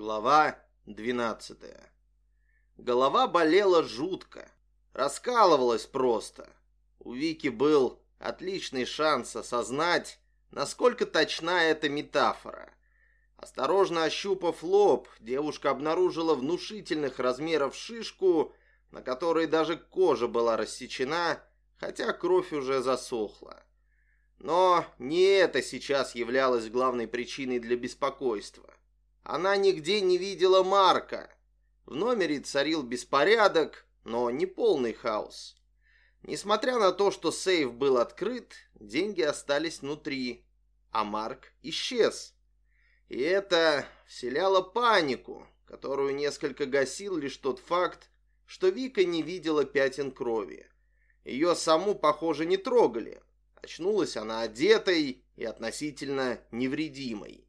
Глава 12 Голова болела жутко. Раскалывалась просто. У Вики был отличный шанс осознать, насколько точна эта метафора. Осторожно ощупав лоб, девушка обнаружила внушительных размеров шишку, на которой даже кожа была рассечена, хотя кровь уже засохла. Но не это сейчас являлось главной причиной для беспокойства. Она нигде не видела Марка. В номере царил беспорядок, но не полный хаос. Несмотря на то, что сейф был открыт, деньги остались внутри, а Марк исчез. И это вселяло панику, которую несколько гасил лишь тот факт, что Вика не видела пятен крови. Ее саму, похоже, не трогали. Очнулась она одетой и относительно невредимой.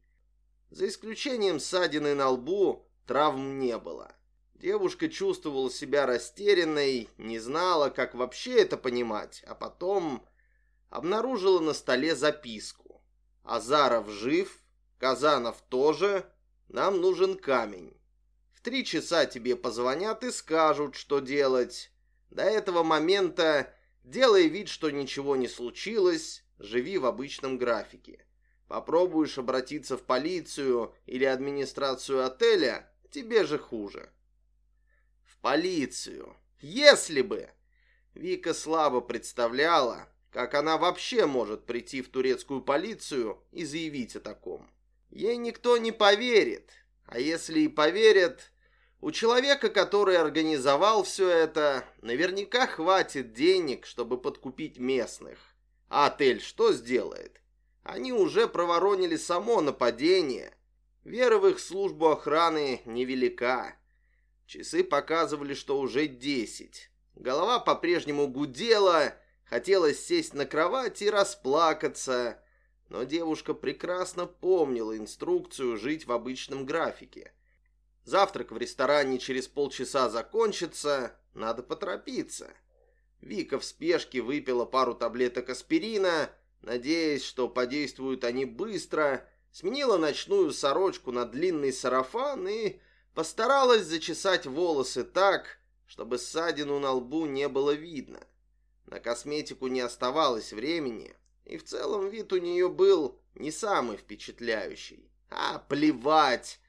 За исключением ссадины на лбу, травм не было. Девушка чувствовала себя растерянной, не знала, как вообще это понимать, а потом обнаружила на столе записку. «Азаров жив, Казанов тоже, нам нужен камень. В три часа тебе позвонят и скажут, что делать. До этого момента делай вид, что ничего не случилось, живи в обычном графике. Попробуешь обратиться в полицию или администрацию отеля, тебе же хуже. В полицию. Если бы! Вика слабо представляла, как она вообще может прийти в турецкую полицию и заявить о таком. Ей никто не поверит, а если и поверят, у человека, который организовал все это, наверняка хватит денег, чтобы подкупить местных. А отель что сделает? Они уже проворонили само нападение. Вера в их службу охраны невелика. Часы показывали, что уже десять. Голова по-прежнему гудела, хотелось сесть на кровать и расплакаться, но девушка прекрасно помнила инструкцию жить в обычном графике. Завтрак в ресторане через полчаса закончится, надо поторопиться. Вика в спешке выпила пару таблеток аспирина, надеясь, что подействуют они быстро, сменила ночную сорочку на длинный сарафан и постаралась зачесать волосы так, чтобы ссадину на лбу не было видно. На косметику не оставалось времени, и в целом вид у нее был не самый впечатляющий. А, плевать!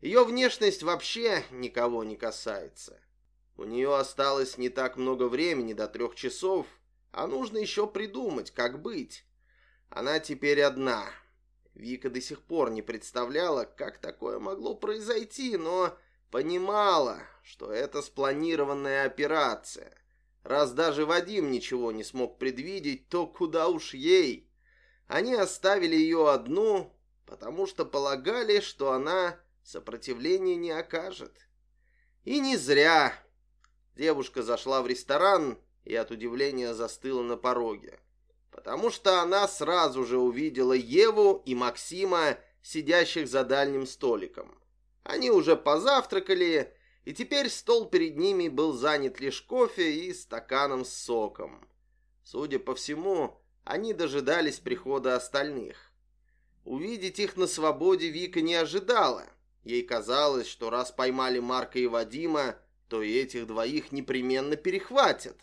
Ее внешность вообще никого не касается. У нее осталось не так много времени до трех часов, а нужно еще придумать, как быть. Она теперь одна. Вика до сих пор не представляла, как такое могло произойти, но понимала, что это спланированная операция. Раз даже Вадим ничего не смог предвидеть, то куда уж ей. Они оставили ее одну, потому что полагали, что она сопротивления не окажет. И не зря. Девушка зашла в ресторан и от удивления застыла на пороге. Потому что она сразу же увидела Еву и Максима, сидящих за дальним столиком. Они уже позавтракали и теперь стол перед ними был занят лишь кофе и стаканом с соком. Судя по всему, они дожидались прихода остальных. Увидеть их на свободе Вика не ожидала. Ей казалось, что раз поймали Марка и Вадима, то и этих двоих непременно перехватят.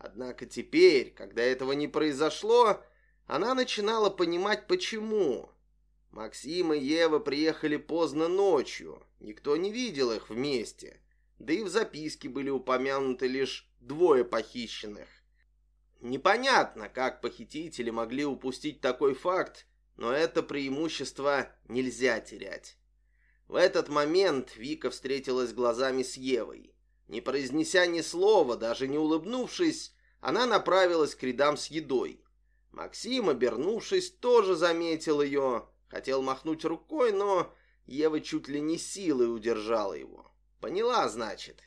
Однако теперь, когда этого не произошло, она начинала понимать, почему. Максим и Ева приехали поздно ночью. Никто не видел их вместе. Да и в записке были упомянуты лишь двое похищенных. Непонятно, как похитители могли упустить такой факт, но это преимущество нельзя терять. В этот момент Вика встретилась глазами с Евой. Не произнеся ни слова, даже не улыбнувшись, она направилась к рядам с едой. Максим, обернувшись, тоже заметил ее, Хотел махнуть рукой, но Ева чуть ли не силой удержала его. Поняла, значит.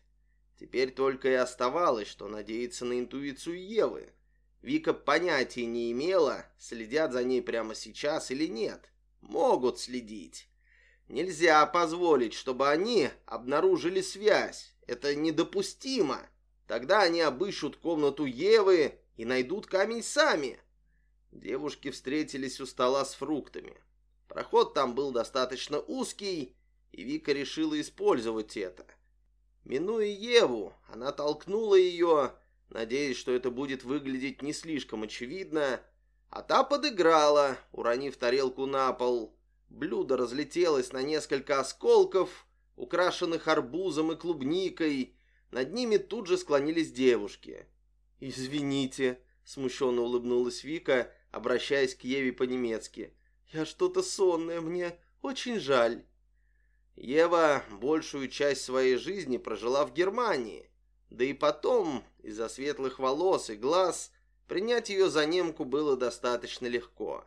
Теперь только и оставалось, что надеяться на интуицию Евы. Вика понятия не имела, следят за ней прямо сейчас или нет. Могут следить. Нельзя позволить, чтобы они обнаружили связь. Это недопустимо. Тогда они обыщут комнату Евы и найдут камень сами. Девушки встретились у стола с фруктами. Проход там был достаточно узкий, и Вика решила использовать это. Минуя Еву, она толкнула ее, надеясь, что это будет выглядеть не слишком очевидно, а та подыграла, уронив тарелку на пол. Блюдо разлетелось на несколько осколков, украшенных арбузом и клубникой. Над ними тут же склонились девушки. «Извините», — смущенно улыбнулась Вика, обращаясь к Еве по-немецки. «Я что-то сонная, мне очень жаль». Ева большую часть своей жизни прожила в Германии, да и потом, из-за светлых волос и глаз, принять ее за немку было достаточно легко.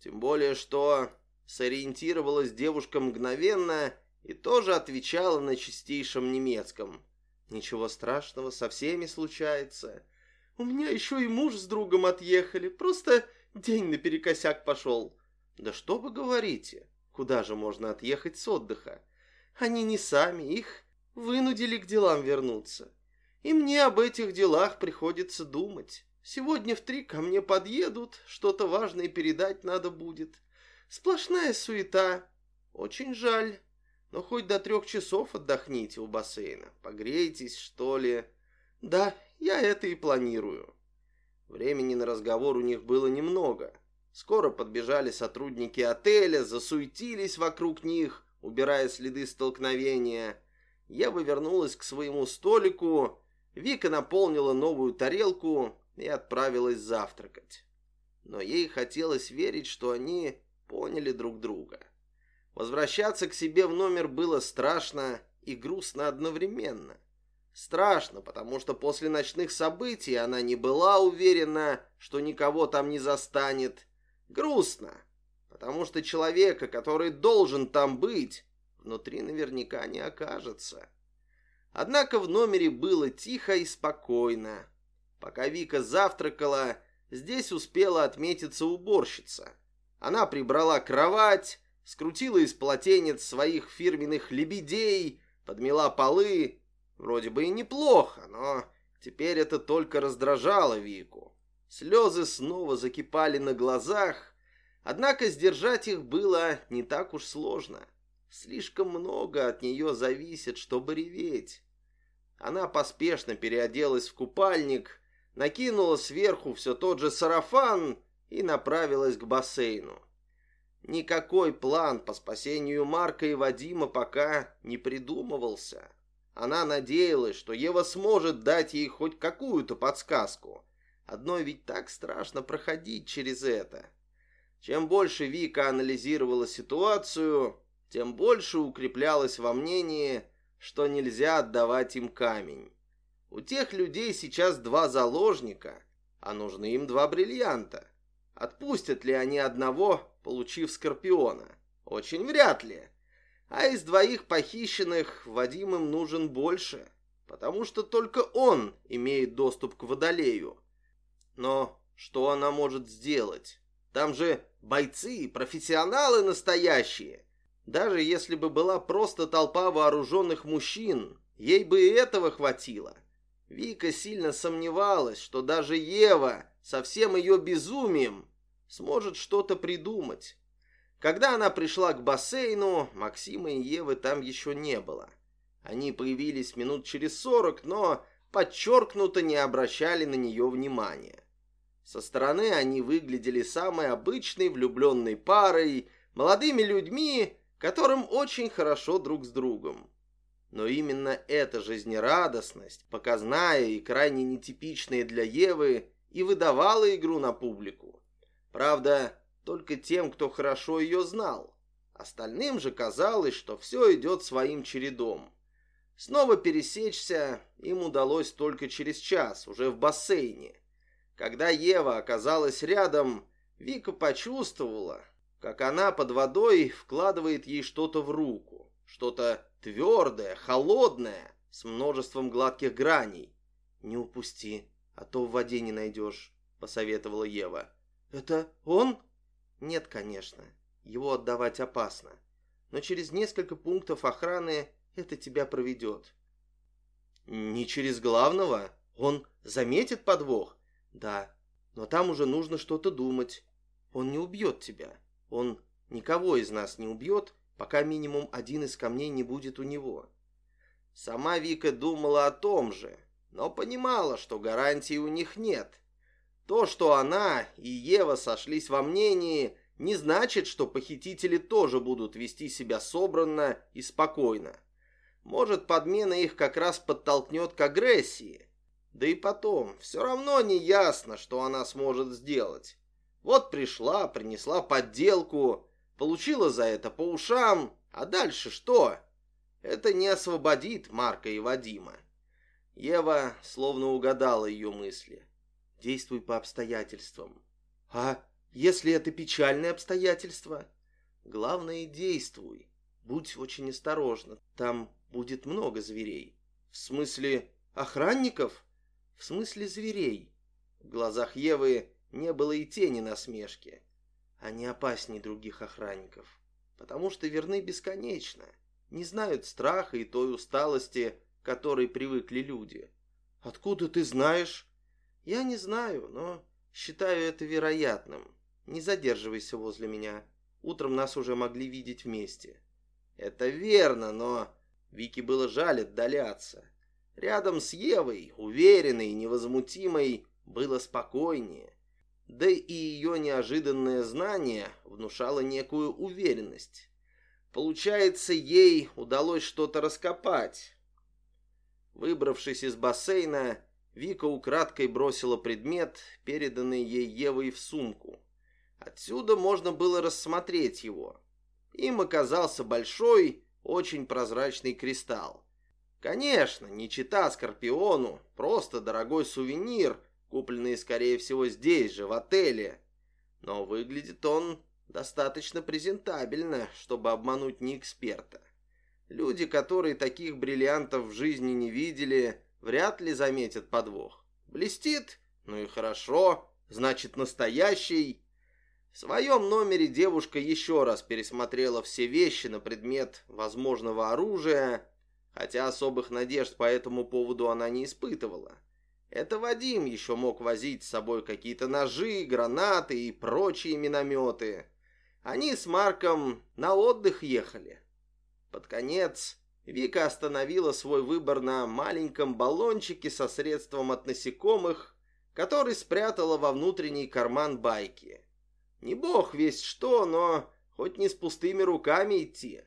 Тем более, что сориентировалась девушка мгновенно и тоже отвечала на чистейшем немецком. «Ничего страшного, со всеми случается. У меня еще и муж с другом отъехали, просто день наперекосяк пошел». «Да что вы говорите? Куда же можно отъехать с отдыха? Они не сами, их вынудили к делам вернуться. И мне об этих делах приходится думать. Сегодня в три ко мне подъедут, что-то важное передать надо будет. Сплошная суета. Очень жаль. Но хоть до трех часов отдохните у бассейна. Погрейтесь, что ли. Да, я это и планирую. Времени на разговор у них было немного. Скоро подбежали сотрудники отеля, засуетились вокруг них, убирая следы столкновения. Я вернулась к своему столику. Вика наполнила новую тарелку, и отправилась завтракать. Но ей хотелось верить, что они поняли друг друга. Возвращаться к себе в номер было страшно и грустно одновременно. Страшно, потому что после ночных событий она не была уверена, что никого там не застанет. Грустно, потому что человека, который должен там быть, внутри наверняка не окажется. Однако в номере было тихо и спокойно. Пока Вика завтракала, здесь успела отметиться уборщица. Она прибрала кровать, скрутила из полотенец своих фирменных лебедей, подмела полы. Вроде бы и неплохо, но теперь это только раздражало Вику. Слезы снова закипали на глазах, однако сдержать их было не так уж сложно. Слишком много от нее зависит, чтобы реветь. Она поспешно переоделась в купальник, накинула сверху все тот же сарафан и направилась к бассейну. Никакой план по спасению Марка и Вадима пока не придумывался. Она надеялась, что Ева сможет дать ей хоть какую-то подсказку. Одной ведь так страшно проходить через это. Чем больше Вика анализировала ситуацию, тем больше укреплялась во мнении, что нельзя отдавать им камень. У тех людей сейчас два заложника, а нужны им два бриллианта. Отпустят ли они одного, получив Скорпиона? Очень вряд ли. А из двоих похищенных Вадим им нужен больше, потому что только он имеет доступ к Водолею. Но что она может сделать? Там же бойцы, профессионалы настоящие. Даже если бы была просто толпа вооруженных мужчин, ей бы и этого хватило. Вика сильно сомневалась, что даже Ева со всем ее безумием сможет что-то придумать. Когда она пришла к бассейну, Максима и Евы там еще не было. Они появились минут через сорок, но подчеркнуто не обращали на нее внимания. Со стороны они выглядели самой обычной влюбленной парой, молодыми людьми, которым очень хорошо друг с другом. Но именно эта жизнерадостность, показная и крайне нетипичная для Евы, и выдавала игру на публику. Правда, только тем, кто хорошо ее знал. Остальным же казалось, что все идет своим чередом. Снова пересечься им удалось только через час, уже в бассейне. Когда Ева оказалась рядом, Вика почувствовала, как она под водой вкладывает ей что-то в руку, что-то Твердая, холодная, с множеством гладких граней. «Не упусти, а то в воде не найдешь», — посоветовала Ева. «Это он?» «Нет, конечно. Его отдавать опасно. Но через несколько пунктов охраны это тебя проведет». «Не через главного? Он заметит подвох?» «Да, но там уже нужно что-то думать. Он не убьет тебя. Он никого из нас не убьет, пока минимум один из камней не будет у него. Сама Вика думала о том же, но понимала, что гарантии у них нет. То, что она и Ева сошлись во мнении, не значит, что похитители тоже будут вести себя собранно и спокойно. Может, подмена их как раз подтолкнет к агрессии. Да и потом, все равно не ясно, что она сможет сделать. Вот пришла, принесла подделку, получила за это по ушам, а дальше что? Это не освободит Марка и Вадима. Ева словно угадала ее мысли. Действуй по обстоятельствам. А если это печальные обстоятельства? Главное, действуй. Будь очень осторожна. Там будет много зверей. В смысле охранников? В смысле зверей. В глазах Евы не было и тени насмешки. Они опаснее других охранников, потому что верны бесконечно, не знают страха и той усталости, к которой привыкли люди. Откуда ты знаешь? Я не знаю, но считаю это вероятным. Не задерживайся возле меня. Утром нас уже могли видеть вместе. Это верно, но... Вике было жаль отдаляться. Рядом с Евой, уверенной невозмутимой, было спокойнее. Да и ее неожиданное знание внушало некую уверенность. Получается, ей удалось что-то раскопать. Выбравшись из бассейна, Вика украдкой бросила предмет, переданный ей Евой в сумку. Отсюда можно было рассмотреть его. Им оказался большой, очень прозрачный кристалл. Конечно, не чита Скорпиону, просто дорогой сувенир, купленные, скорее всего, здесь же, в отеле. Но выглядит он достаточно презентабельно, чтобы обмануть не эксперта. Люди, которые таких бриллиантов в жизни не видели, вряд ли заметят подвох. Блестит? Ну и хорошо, значит настоящий. В своем номере девушка еще раз пересмотрела все вещи на предмет возможного оружия, хотя особых надежд по этому поводу она не испытывала. Это Вадим еще мог возить с собой какие-то ножи, гранаты и прочие минометы. Они с Марком на отдых ехали. Под конец Вика остановила свой выбор на маленьком баллончике со средством от насекомых, который спрятала во внутренний карман байки. Не бог весть что, но хоть не с пустыми руками идти.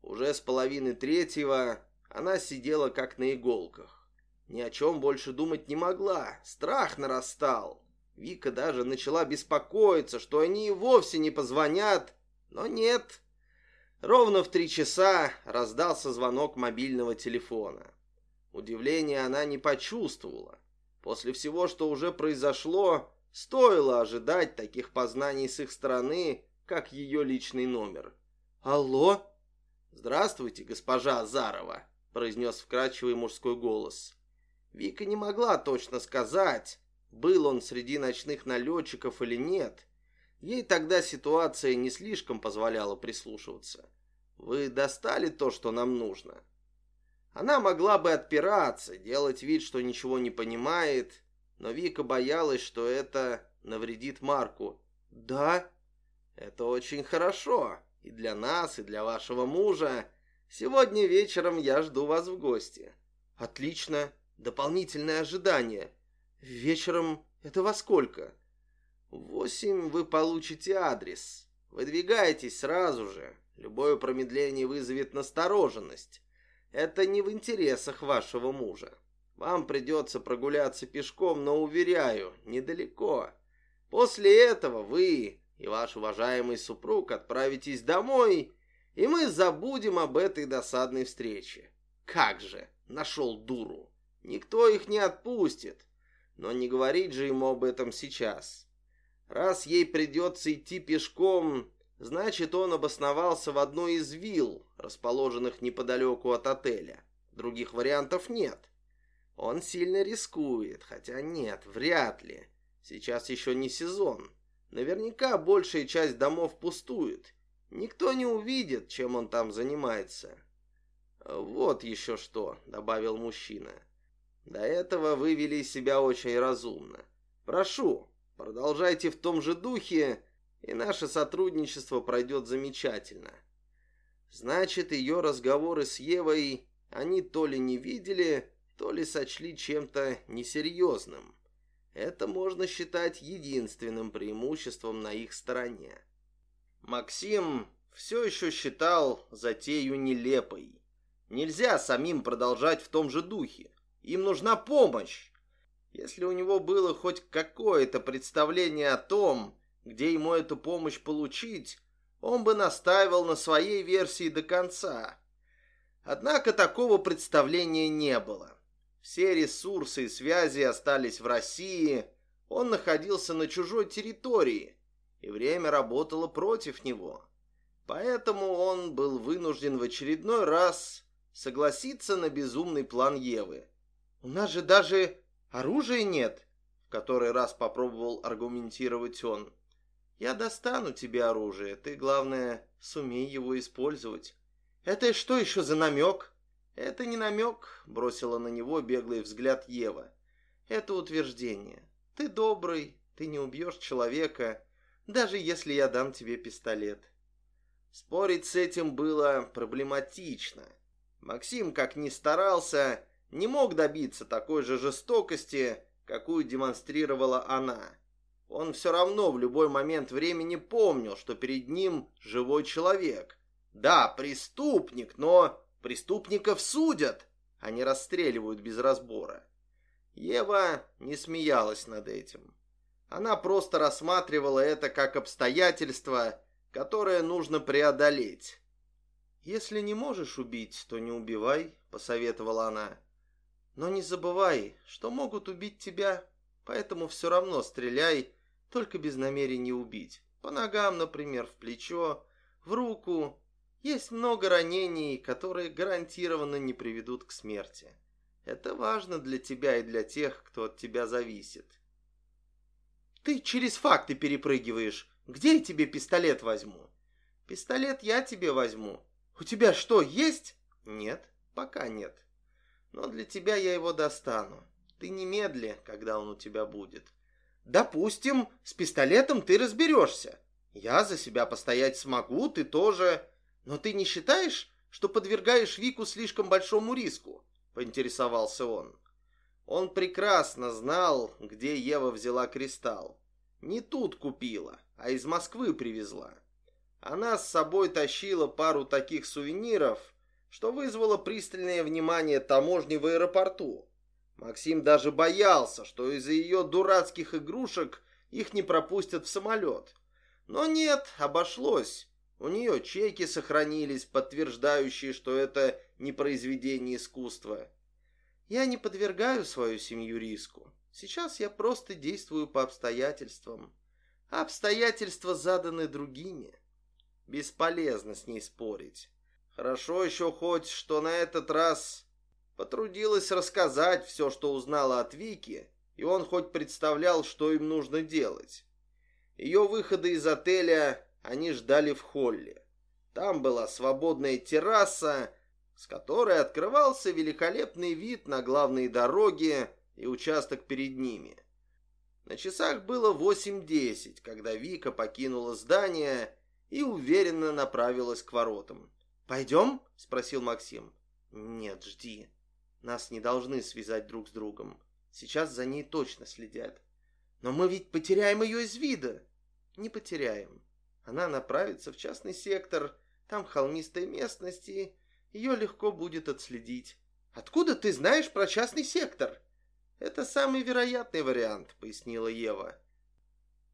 Уже с половины третьего она сидела как на иголках. Ни о чем больше думать не могла. Страх нарастал. Вика даже начала беспокоиться, что они и вовсе не позвонят. Но нет. Ровно в три часа раздался звонок мобильного телефона. Удивления она не почувствовала. После всего, что уже произошло, стоило ожидать таких познаний с их стороны, как ее личный номер. «Алло?» «Здравствуйте, госпожа Азарова», — произнес вкрадчивый мужской голос. Вика не могла точно сказать, был он среди ночных налетчиков или нет. Ей тогда ситуация не слишком позволяла прислушиваться. Вы достали то, что нам нужно? Она могла бы отпираться, делать вид, что ничего не понимает, но Вика боялась, что это навредит Марку. «Да, это очень хорошо. И для нас, и для вашего мужа. Сегодня вечером я жду вас в гости». «Отлично дополнительное ожидание. Вечером это во сколько? Восемь вы получите адрес. Выдвигайтесь сразу же. Любое промедление вызовет настороженность. Это не в интересах вашего мужа. Вам придется прогуляться пешком, но, уверяю, недалеко. После этого вы и ваш уважаемый супруг отправитесь домой, и мы забудем об этой досадной встрече. Как же, нашел дуру. Никто их не отпустит. Но не говорить же ему об этом сейчас. Раз ей придется идти пешком, значит, он обосновался в одной из вилл, расположенных неподалеку от отеля. Других вариантов нет. Он сильно рискует, хотя нет, вряд ли. Сейчас еще не сезон. Наверняка большая часть домов пустует. Никто не увидит, чем он там занимается. «Вот еще что», — добавил мужчина. До этого вы вели себя очень разумно. Прошу, продолжайте в том же духе, и наше сотрудничество пройдет замечательно. Значит, ее разговоры с Евой они то ли не видели, то ли сочли чем-то несерьезным. Это можно считать единственным преимуществом на их стороне. Максим все еще считал затею нелепой. Нельзя самим продолжать в том же духе. Им нужна помощь. Если у него было хоть какое-то представление о том, где ему эту помощь получить, он бы настаивал на своей версии до конца. Однако такого представления не было. Все ресурсы и связи остались в России, он находился на чужой территории, и время работало против него. Поэтому он был вынужден в очередной раз согласиться на безумный план Евы. «У нас же даже оружия нет», — в который раз попробовал аргументировать он. «Я достану тебе оружие, ты, главное, сумей его использовать». «Это что еще за намек?» «Это не намек», — бросила на него беглый взгляд Ева. «Это утверждение. Ты добрый, ты не убьешь человека, даже если я дам тебе пистолет». Спорить с этим было проблематично. Максим, как ни старался, не мог добиться такой же жестокости, какую демонстрировала она. Он все равно в любой момент времени помнил, что перед ним живой человек. Да, преступник, но Преступников судят, а не расстреливают без разбора. Ева не смеялась над этим. Она просто рассматривала это как обстоятельство, которое нужно преодолеть. «Если не можешь убить, то не убивай», — посоветовала она. «Но не забывай, что могут убить тебя, поэтому все равно стреляй, только без намерения убить. По ногам, например, в плечо, в руку есть много ранений, которые гарантированно не приведут к смерти. Это важно для тебя и для тех, кто от тебя зависит. Ты через факты перепрыгиваешь. Где я тебе пистолет возьму? Пистолет я тебе возьму. У тебя что, есть? Нет, пока нет. Но для тебя я его достану. Ты немедли, когда он у тебя будет. Допустим, с пистолетом ты разберешься. Я за себя постоять смогу, ты тоже... «Но ты не считаешь, что подвергаешь Вику слишком большому риску?» – поинтересовался он. Он прекрасно знал, где Ева взяла кристалл. Не тут купила, а из Москвы привезла. Она с собой тащила пару таких сувениров, что вызвало пристальное внимание таможни в аэропорту. Максим даже боялся, что из-за ее дурацких игрушек их не пропустят в самолет. Но нет, обошлось. У нее чеки сохранились, подтверждающие, что это не произведение искусства. Я не подвергаю свою семью риску. Сейчас я просто действую по обстоятельствам. Обстоятельства заданы другими. Бесполезно с ней спорить. Хорошо еще хоть, что на этот раз потрудилась рассказать все, что узнала от Вики, и он хоть представлял, что им нужно делать. Ее выходы из отеля они ждали в холле. Там была свободная терраса, с которой открывался великолепный вид на главные дороги и участок перед ними. На часах было 8.10, когда Вика покинула здание и уверенно направилась к воротам. «Пойдем?» – спросил Максим. «Нет, жди. Нас не должны связать друг с другом. Сейчас за ней точно следят. Но мы ведь потеряем ее из вида». «Не потеряем. Она направится в частный сектор, там холмистая местность, и ее легко будет отследить. Откуда ты знаешь про частный сектор? Это самый вероятный вариант, пояснила Ева.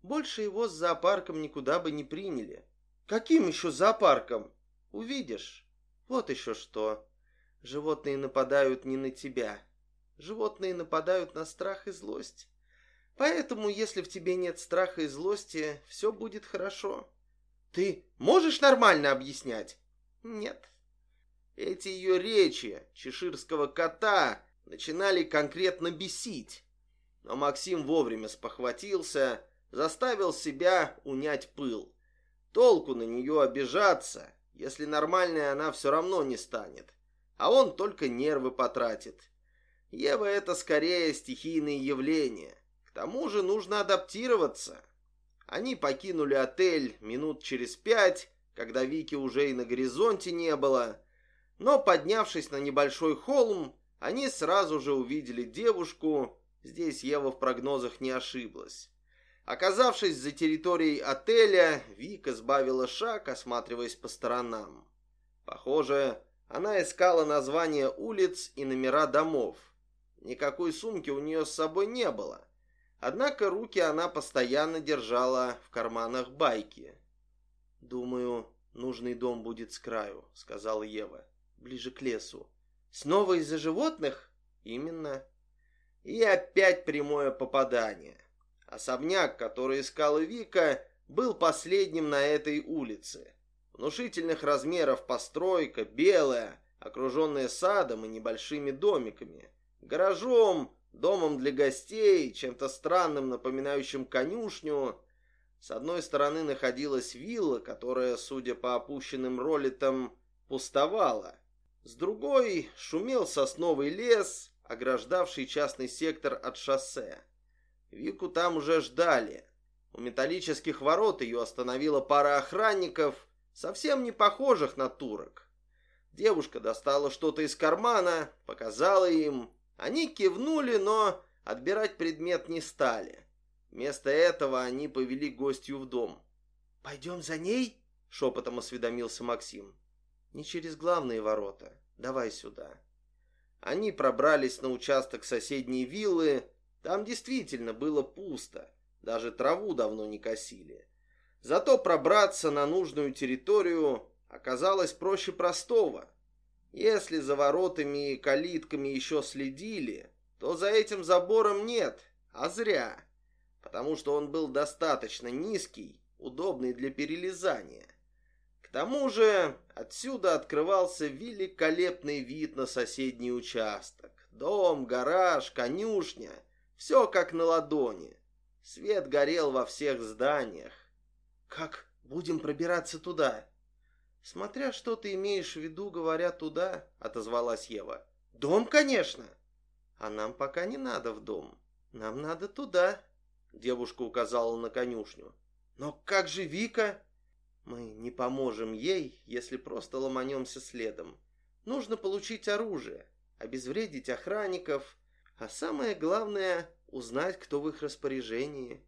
Больше его с зоопарком никуда бы не приняли. Каким еще зоопарком? Увидишь. Вот еще что. Животные нападают не на тебя. Животные нападают на страх и злость. Поэтому, если в тебе нет страха и злости, все будет хорошо. Ты можешь нормально объяснять? Нет. Эти ее речи чеширского кота начинали конкретно бесить. Но Максим вовремя спохватился, заставил себя унять пыл. Толку на нее обижаться, если нормальная она все равно не станет. А он только нервы потратит. Ева это скорее стихийные явления. К тому же нужно адаптироваться. Они покинули отель минут через пять, когда Вики уже и на горизонте не было. Но, поднявшись на небольшой холм, они сразу же увидели девушку. Здесь Ева в прогнозах не ошиблась. Оказавшись за территорией отеля, Вика сбавила шаг, осматриваясь по сторонам. Похоже, она искала названия улиц и номера домов. Никакой сумки у нее с собой не было. Однако руки она постоянно держала в карманах байки. «Думаю, нужный дом будет с краю», — сказала Ева, — «ближе к лесу». «Снова из-за животных?» «Именно». И опять прямое попадание. Особняк, который искала Вика, был последним на этой улице. Внушительных размеров постройка, белая, окруженная садом и небольшими домиками. Гаражом, домом для гостей, чем-то странным, напоминающим конюшню. С одной стороны находилась вилла, которая, судя по опущенным ролитам, пустовала. С другой шумел сосновый лес, ограждавший частный сектор от шоссе. Вику там уже ждали. У металлических ворот ее остановила пара охранников, совсем не похожих на турок. Девушка достала что-то из кармана, показала им. Они кивнули, но отбирать предмет не стали. Вместо этого они повели гостью в дом. «Пойдем за ней?» — шепотом осведомился Максим. «Не через главные ворота. Давай сюда». Они пробрались на участок соседней виллы. Там действительно было пусто. Даже траву давно не косили. Зато пробраться на нужную территорию оказалось проще простого. Если за воротами и калитками еще следили, то за этим забором нет, а зря, потому что он был достаточно низкий, удобный для перелезания. К тому же отсюда открывался великолепный вид на соседний участок. Дом, гараж, конюшня, все как на ладони. Свет горел во всех зданиях. «Как будем пробираться туда?» «Смотря что ты имеешь в виду, говоря туда», — отозвалась Ева. «Дом, конечно!» «А нам пока не надо в дом. Нам надо туда», — девушка указала на конюшню. «Но как же Вика?» «Мы не поможем ей, если просто ломанемся следом. Нужно получить оружие, обезвредить охранников, а самое главное — узнать, кто в их распоряжении».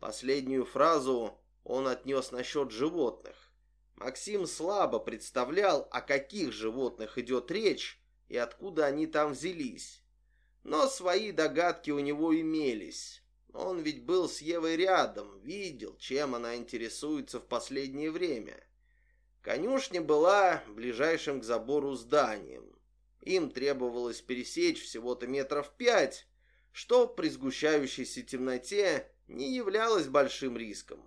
Последнюю фразу он отнес насчет животных. Максим слабо представлял, о каких животных идет речь и откуда они там взялись. Но свои догадки у него имелись. Он ведь был с Евой рядом, видел, чем она интересуется в последнее время. Конюшня была ближайшим к забору зданием. Им требовалось пересечь всего-то метров пять, что при сгущающейся темноте не являлось большим риском.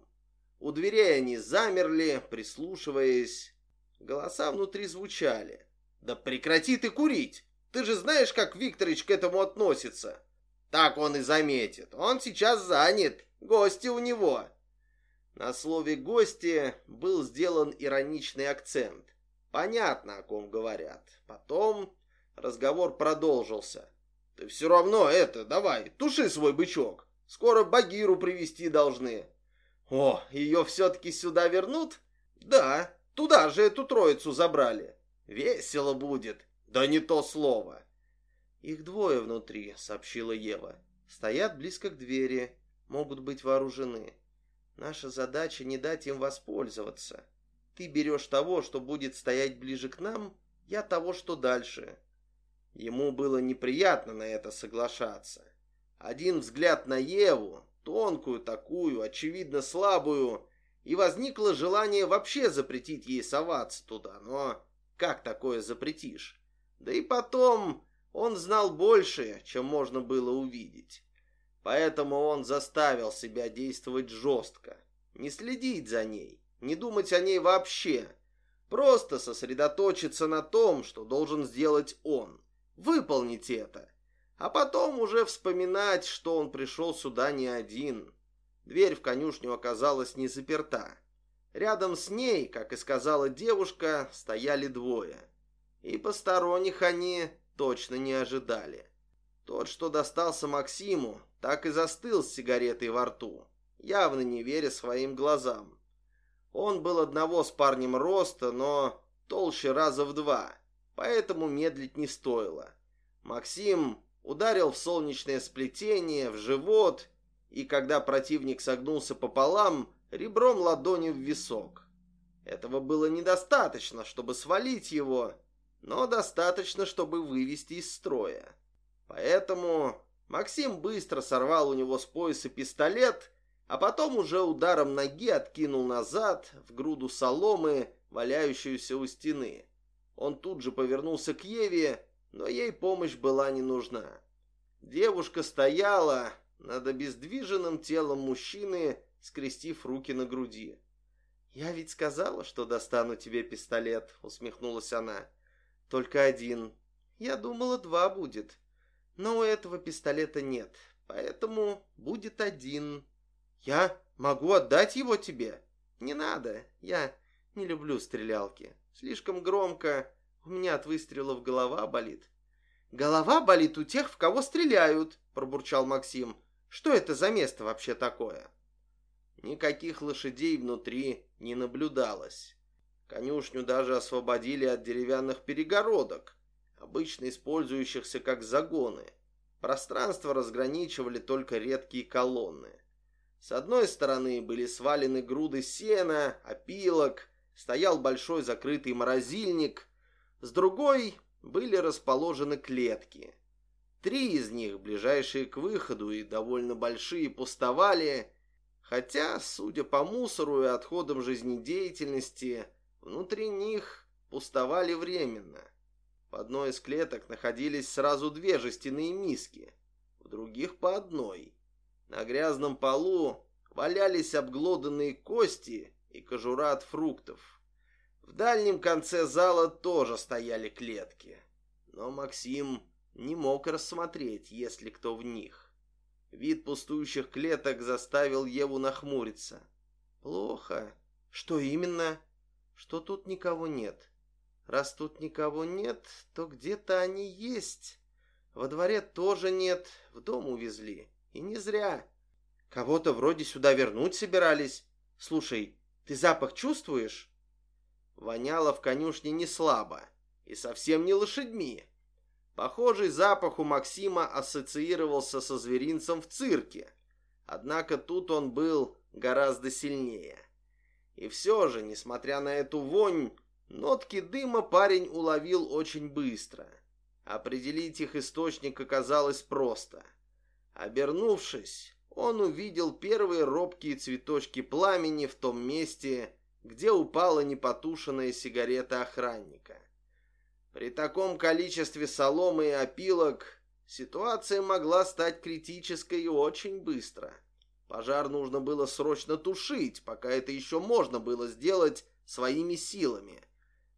У дверей они замерли, прислушиваясь. Голоса внутри звучали. «Да прекрати ты курить! Ты же знаешь, как Викторыч к этому относится!» «Так он и заметит. Он сейчас занят. Гости у него!» На слове «гости» был сделан ироничный акцент. Понятно, о ком говорят. Потом разговор продолжился. «Ты все равно это, давай, туши свой бычок. Скоро Багиру привести должны. О, ее все-таки сюда вернут? Да, туда же эту троицу забрали. Весело будет. Да не то слово. Их двое внутри, сообщила Ева. Стоят близко к двери, могут быть вооружены. Наша задача не дать им воспользоваться. Ты берешь того, что будет стоять ближе к нам, я того, что дальше. Ему было неприятно на это соглашаться. Один взгляд на Еву, тонкую такую, очевидно слабую, и возникло желание вообще запретить ей соваться туда, но как такое запретишь? Да и потом он знал больше, чем можно было увидеть. Поэтому он заставил себя действовать жестко, не следить за ней, не думать о ней вообще, просто сосредоточиться на том, что должен сделать он, выполнить это – а потом уже вспоминать, что он пришел сюда не один. Дверь в конюшню оказалась не заперта. Рядом с ней, как и сказала девушка, стояли двое. И посторонних они точно не ожидали. Тот, что достался Максиму, так и застыл с сигаретой во рту, явно не веря своим глазам. Он был одного с парнем роста, но толще раза в два, поэтому медлить не стоило. Максим ударил в солнечное сплетение, в живот, и когда противник согнулся пополам, ребром ладони в висок. Этого было недостаточно, чтобы свалить его, но достаточно, чтобы вывести из строя. Поэтому Максим быстро сорвал у него с пояса пистолет, а потом уже ударом ноги откинул назад в груду соломы, валяющуюся у стены. Он тут же повернулся к Еве, но ей помощь была не нужна. Девушка стояла над обездвиженным телом мужчины, скрестив руки на груди. «Я ведь сказала, что достану тебе пистолет», — усмехнулась она. «Только один. Я думала, два будет. Но у этого пистолета нет, поэтому будет один. Я могу отдать его тебе?» «Не надо. Я не люблю стрелялки. Слишком громко. У меня от выстрелов голова болит». «Голова болит у тех, в кого стреляют», — пробурчал Максим. «Что это за место вообще такое?» Никаких лошадей внутри не наблюдалось. Конюшню даже освободили от деревянных перегородок, обычно использующихся как загоны. Пространство разграничивали только редкие колонны. С одной стороны были свалены груды сена, опилок, стоял большой закрытый морозильник, с другой были расположены клетки. Три из них, ближайшие к выходу и довольно большие, пустовали, Хотя, судя по мусору и отходам жизнедеятельности, внутри них пустовали временно. В одной из клеток находились сразу две жестяные миски, в других по одной. На грязном полу валялись обглоданные кости и кожура от фруктов. В дальнем конце зала тоже стояли клетки, но Максим не мог рассмотреть, есть ли кто в них. Вид пустующих клеток заставил Еву нахмуриться. «Плохо. Что именно?» «Что тут никого нет. Раз тут никого нет, то где-то они есть. Во дворе тоже нет, в дом увезли. И не зря. Кого-то вроде сюда вернуть собирались. Слушай, ты запах чувствуешь?» Воняло в конюшне не слабо и совсем не лошадьми. Похожий запах у Максима ассоциировался со зверинцем в цирке. Однако тут он был гораздо сильнее. И все же, несмотря на эту вонь, нотки дыма парень уловил очень быстро. Определить их источник оказалось просто. Обернувшись, он увидел первые робкие цветочки пламени в том месте, где упала непотушенная сигарета охранника. При таком количестве соломы и опилок ситуация могла стать критической и очень быстро. Пожар нужно было срочно тушить, пока это еще можно было сделать своими силами.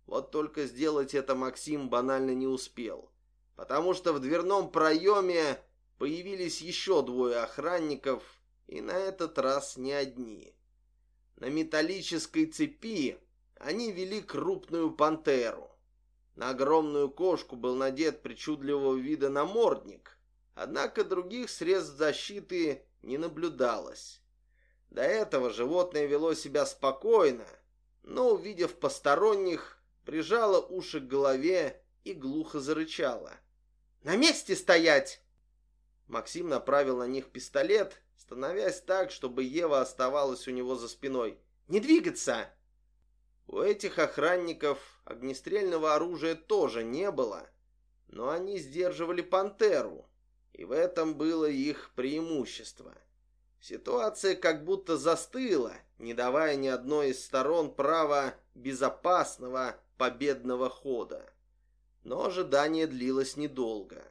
Вот только сделать это Максим банально не успел, потому что в дверном проеме появились еще двое охранников, и на этот раз не одни. На металлической цепи они вели крупную пантеру. На огромную кошку был надет причудливого вида намордник, однако других средств защиты не наблюдалось. До этого животное вело себя спокойно, но, увидев посторонних, прижало уши к голове и глухо зарычало. «На месте стоять!» Максим направил на них пистолет, становясь так, чтобы Ева оставалась у него за спиной. «Не двигаться!» У этих охранников огнестрельного оружия тоже не было, но они сдерживали пантеру, и в этом было их преимущество. Ситуация как будто застыла, не давая ни одной из сторон права безопасного победного хода. Но ожидание длилось недолго.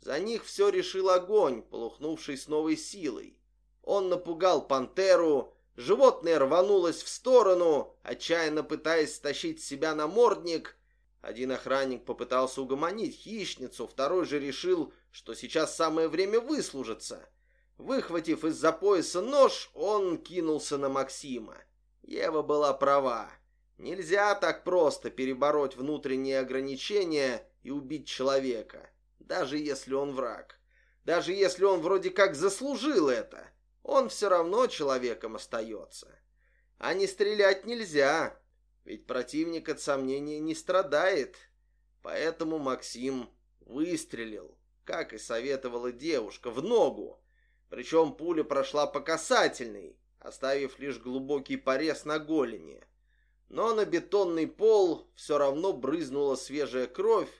За них все решил огонь, полухнувший с новой силой. Он напугал пантеру, Животное рванулось в сторону, отчаянно пытаясь стащить с себя намордник. Один охранник попытался угомонить хищницу, второй же решил, что сейчас самое время выслужиться. Выхватив из-за пояса нож, он кинулся на Максима. Ева была права. Нельзя так просто перебороть внутренние ограничения и убить человека, даже если он враг. Даже если он вроде как заслужил это он все равно человеком остается. А не стрелять нельзя, ведь противник от сомнения не страдает. Поэтому Максим выстрелил, как и советовала девушка, в ногу. Причем пуля прошла по касательной, оставив лишь глубокий порез на голени. Но на бетонный пол все равно брызнула свежая кровь,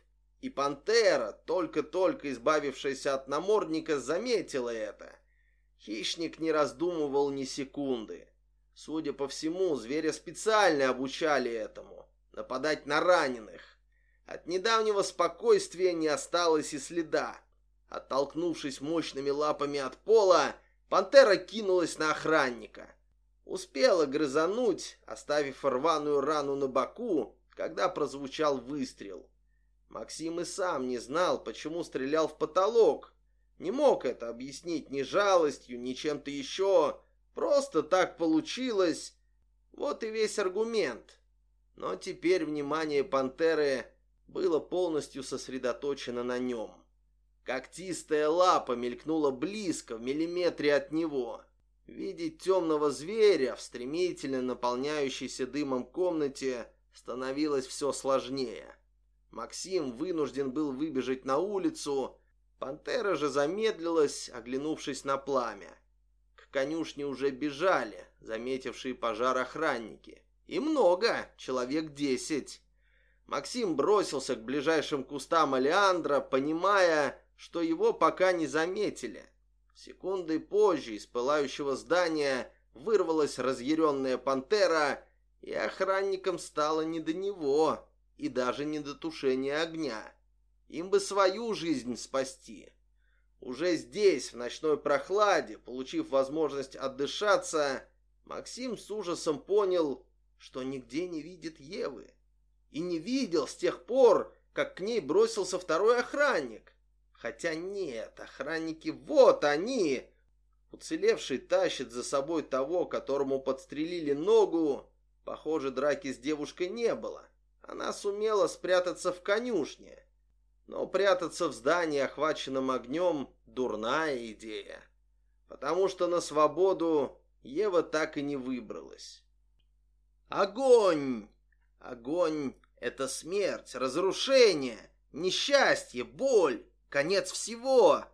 и пантера, только-только избавившаяся от намордника, заметила это. Хищник не раздумывал ни секунды. Судя по всему, зверя специально обучали этому — нападать на раненых. От недавнего спокойствия не осталось и следа. Оттолкнувшись мощными лапами от пола, пантера кинулась на охранника. Успела грызануть, оставив рваную рану на боку, когда прозвучал выстрел. Максим и сам не знал, почему стрелял в потолок. Не мог это объяснить ни жалостью, ни чем-то еще. Просто так получилось. Вот и весь аргумент. Но теперь внимание пантеры было полностью сосредоточено на нем. Когтистая лапа мелькнула близко, в миллиметре от него. Видеть темного зверя в стремительно наполняющейся дымом комнате становилось все сложнее. Максим вынужден был выбежать на улицу. Пантера же замедлилась, оглянувшись на пламя. К конюшне уже бежали, заметившие пожар охранники. И много, человек десять. Максим бросился к ближайшим кустам Алиандра, понимая, что его пока не заметили. Секунды позже из пылающего здания вырвалась разъяренная пантера, и охранникам стало не до него и даже не до тушения огня. Им бы свою жизнь спасти. Уже здесь, в ночной прохладе, получив возможность отдышаться, Максим с ужасом понял, что нигде не видит Евы. И не видел с тех пор, как к ней бросился второй охранник. Хотя нет, охранники, вот они! Уцелевший тащит за собой того, которому подстрелили ногу. Похоже, драки с девушкой не было. Она сумела спрятаться в конюшне. Но прятаться в здании, охваченном огнем, дурная идея. Потому что на свободу Ева так и не выбралась. Огонь! Огонь — это смерть, разрушение, несчастье, боль, конец всего.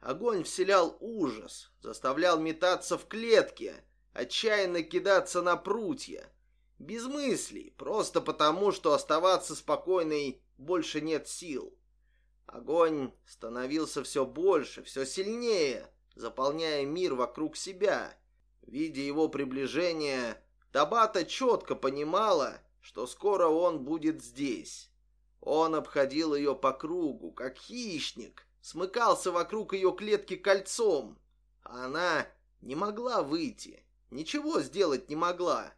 Огонь вселял ужас, заставлял метаться в клетке, отчаянно кидаться на прутья, без мыслей, просто потому, что оставаться спокойной больше нет сил. Огонь становился все больше, все сильнее, заполняя мир вокруг себя. Видя его приближение, Табата четко понимала, что скоро он будет здесь. Он обходил ее по кругу, как хищник, смыкался вокруг ее клетки кольцом. Она не могла выйти, ничего сделать не могла.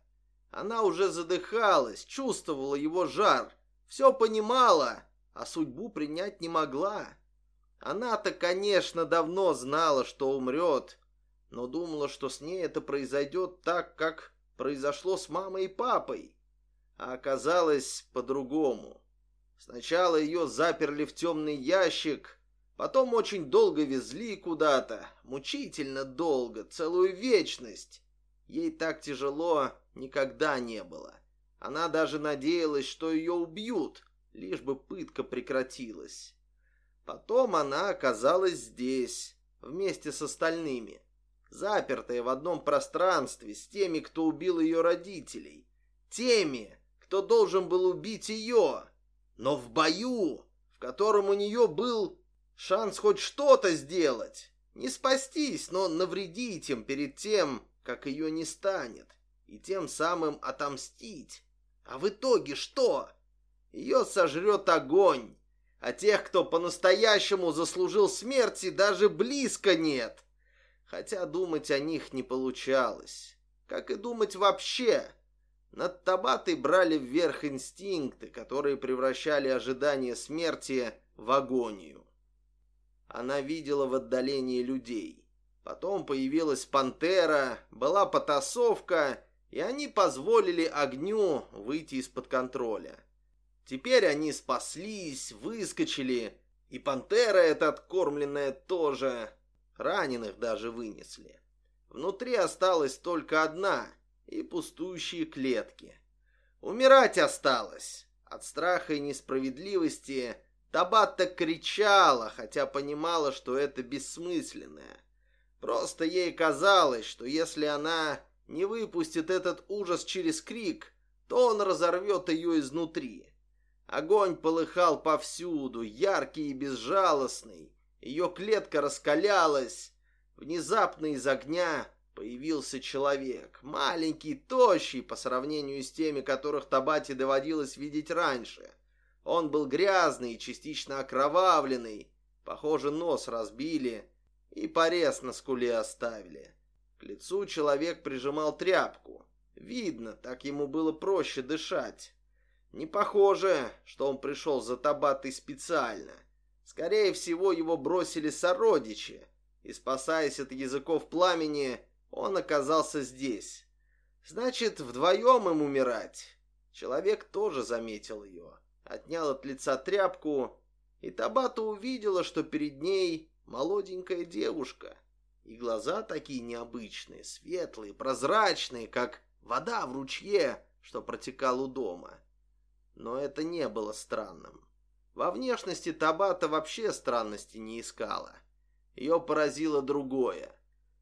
Она уже задыхалась, чувствовала его жар, все понимала, а судьбу принять не могла. Она-то, конечно, давно знала, что умрет, но думала, что с ней это произойдет так, как произошло с мамой и папой. А оказалось по-другому. Сначала ее заперли в темный ящик, потом очень долго везли куда-то, мучительно долго, целую вечность. Ей так тяжело, никогда не было. Она даже надеялась, что ее убьют, лишь бы пытка прекратилась. Потом она оказалась здесь, вместе с остальными, запертая в одном пространстве с теми, кто убил ее родителей, теми, кто должен был убить ее, но в бою, в котором у нее был шанс хоть что-то сделать, не спастись, но навредить им перед тем, как ее не станет и тем самым отомстить. А в итоге что? Ее сожрет огонь, а тех, кто по-настоящему заслужил смерти, даже близко нет. Хотя думать о них не получалось. Как и думать вообще. Над Табатой брали вверх инстинкты, которые превращали ожидание смерти в агонию. Она видела в отдалении людей. Потом появилась пантера, была потасовка, и они позволили огню выйти из-под контроля. Теперь они спаслись, выскочили, и пантера эта откормленная тоже. Раненых даже вынесли. Внутри осталась только одна, и пустующие клетки. Умирать осталось. От страха и несправедливости Табатта кричала, хотя понимала, что это бессмысленное. Просто ей казалось, что если она не выпустит этот ужас через крик, то он разорвет ее изнутри. Огонь полыхал повсюду, яркий и безжалостный. Ее клетка раскалялась. Внезапно из огня появился человек. Маленький, тощий, по сравнению с теми, которых Табате доводилось видеть раньше. Он был грязный и частично окровавленный. Похоже, нос разбили и порез на скуле оставили. Лицу человек прижимал тряпку. Видно, так ему было проще дышать. Не похоже, что он пришел за Табатой специально. Скорее всего, его бросили сородичи, и, спасаясь от языков пламени, он оказался здесь. Значит, вдвоем им умирать. Человек тоже заметил ее, отнял от лица тряпку, и Табата увидела, что перед ней молоденькая девушка. И глаза такие необычные, светлые, прозрачные, как вода в ручье, что протекал у дома. Но это не было странным. Во внешности Табата вообще странности не искала. Ее поразило другое.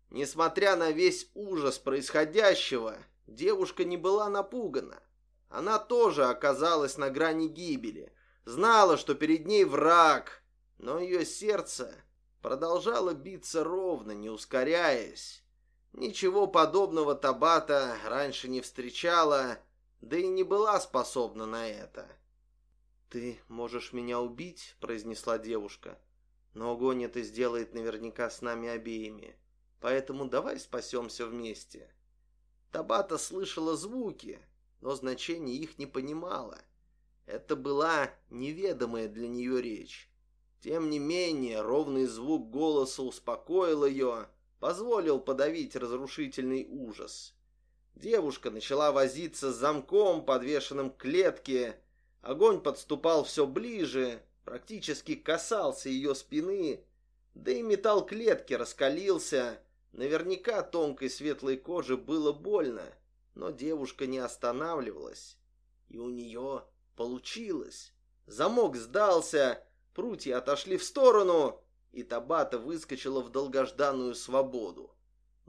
Несмотря на весь ужас происходящего, девушка не была напугана. Она тоже оказалась на грани гибели, знала, что перед ней враг, но ее сердце продолжало биться ровно, не ускоряясь. Ничего подобного Табата раньше не встречала, да и не была способна на это. «Ты можешь меня убить», — произнесла девушка, «но огонь это сделает наверняка с нами обеими, поэтому давай спасемся вместе». Табата слышала звуки, но значение их не понимала. Это была неведомая для нее речь. Тем не менее, ровный звук голоса успокоил ее, позволил подавить разрушительный ужас. Девушка начала возиться с замком, подвешенным к клетке. Огонь подступал все ближе, практически касался ее спины. Да и металл клетки раскалился. Наверняка тонкой светлой коже было больно, но девушка не останавливалась. И у нее получилось. Замок сдался, прутья отошли в сторону, и Табата выскочила в долгожданную свободу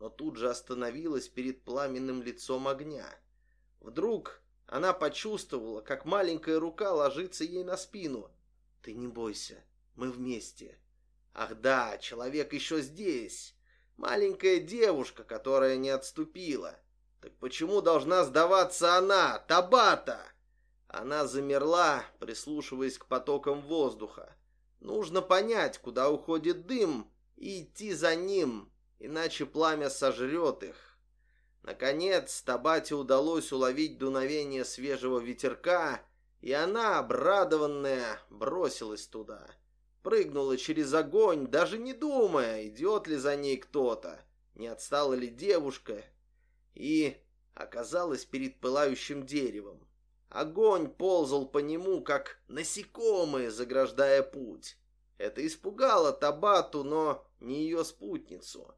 но тут же остановилась перед пламенным лицом огня. Вдруг она почувствовала, как маленькая рука ложится ей на спину. «Ты не бойся, мы вместе». «Ах да, человек еще здесь. Маленькая девушка, которая не отступила. Так почему должна сдаваться она, Табата?» Она замерла, прислушиваясь к потокам воздуха. Нужно понять, куда уходит дым, и идти за ним, иначе пламя сожрет их. Наконец, Табате удалось уловить дуновение свежего ветерка, и она, обрадованная, бросилась туда. Прыгнула через огонь, даже не думая, идет ли за ней кто-то, не отстала ли девушка, и оказалась перед пылающим деревом. Огонь ползал по нему, как насекомые, заграждая путь. Это испугало Табату, но не ее спутницу.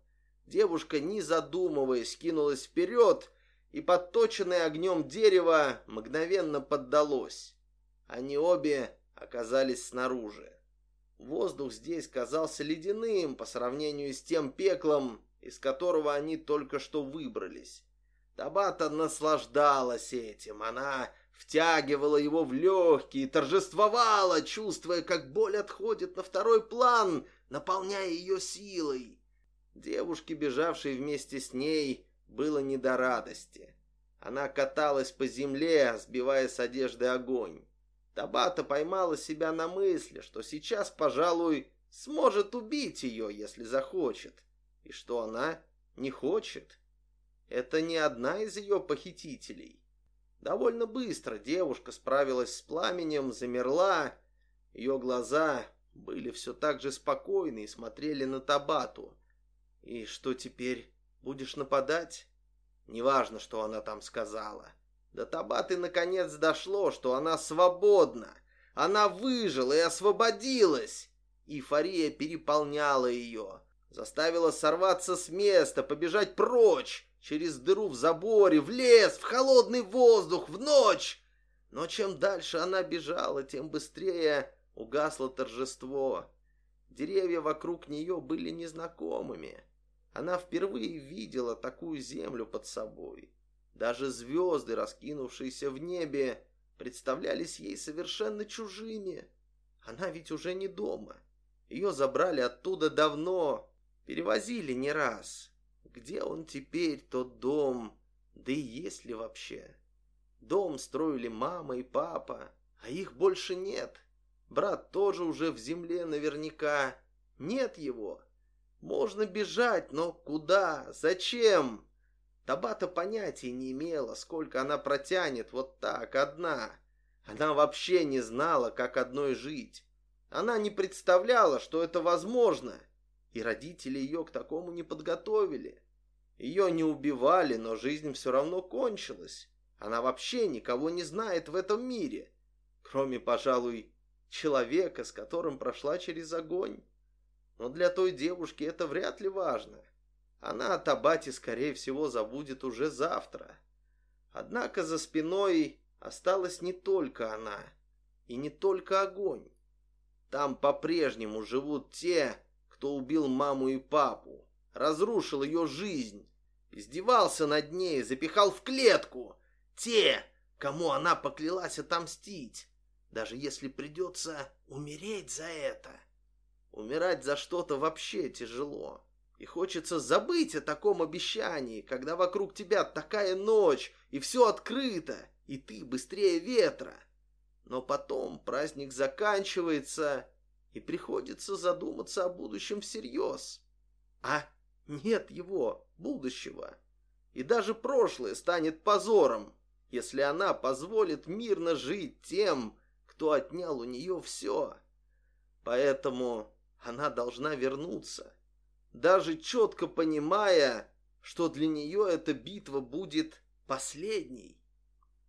Девушка, не задумываясь, кинулась вперед, и подточенное огнем дерево мгновенно поддалось. Они обе оказались снаружи. Воздух здесь казался ледяным по сравнению с тем пеклом, из которого они только что выбрались. Табата наслаждалась этим. Она втягивала его в легкие, торжествовала, чувствуя, как боль отходит на второй план, наполняя ее силой. Девушке, бежавшей вместе с ней, было не до радости. Она каталась по земле, сбивая с одежды огонь. Табата поймала себя на мысли, что сейчас, пожалуй, сможет убить ее, если захочет. И что она не хочет. Это не одна из ее похитителей. Довольно быстро девушка справилась с пламенем, замерла. Ее глаза были все так же спокойны и смотрели на Табату. И что теперь? Будешь нападать? Неважно, что она там сказала. До Табаты наконец дошло, что она свободна. Она выжила и освободилась. Эйфория переполняла ее. Заставила сорваться с места, побежать прочь. Через дыру в заборе, в лес, в холодный воздух, в ночь. Но чем дальше она бежала, тем быстрее угасло торжество. Деревья вокруг нее были незнакомыми. Она впервые видела такую землю под собой. Даже звезды, раскинувшиеся в небе, представлялись ей совершенно чужими. Она ведь уже не дома. Ее забрали оттуда давно, перевозили не раз. Где он теперь, тот дом? Да и есть ли вообще? Дом строили мама и папа, а их больше нет. Брат тоже уже в земле наверняка. Нет его. Можно бежать, но куда? Зачем? Табата понятия не имела, сколько она протянет вот так, одна. Она вообще не знала, как одной жить. Она не представляла, что это возможно. И родители ее к такому не подготовили. Ее не убивали, но жизнь все равно кончилась. Она вообще никого не знает в этом мире. Кроме, пожалуй, человека, с которым прошла через огонь. Но для той девушки это вряд ли важно. Она о Табате, скорее всего, забудет уже завтра. Однако за спиной осталась не только она, и не только огонь. Там по-прежнему живут те, кто убил маму и папу, разрушил ее жизнь, издевался над ней, запихал в клетку. Те, кому она поклялась отомстить, даже если придется умереть за это. Умирать за что-то вообще тяжело. И хочется забыть о таком обещании, когда вокруг тебя такая ночь, и все открыто, и ты быстрее ветра. Но потом праздник заканчивается, и приходится задуматься о будущем всерьез. А нет его, будущего. И даже прошлое станет позором, если она позволит мирно жить тем, кто отнял у нее все. Поэтому она должна вернуться, даже четко понимая, что для нее эта битва будет последней.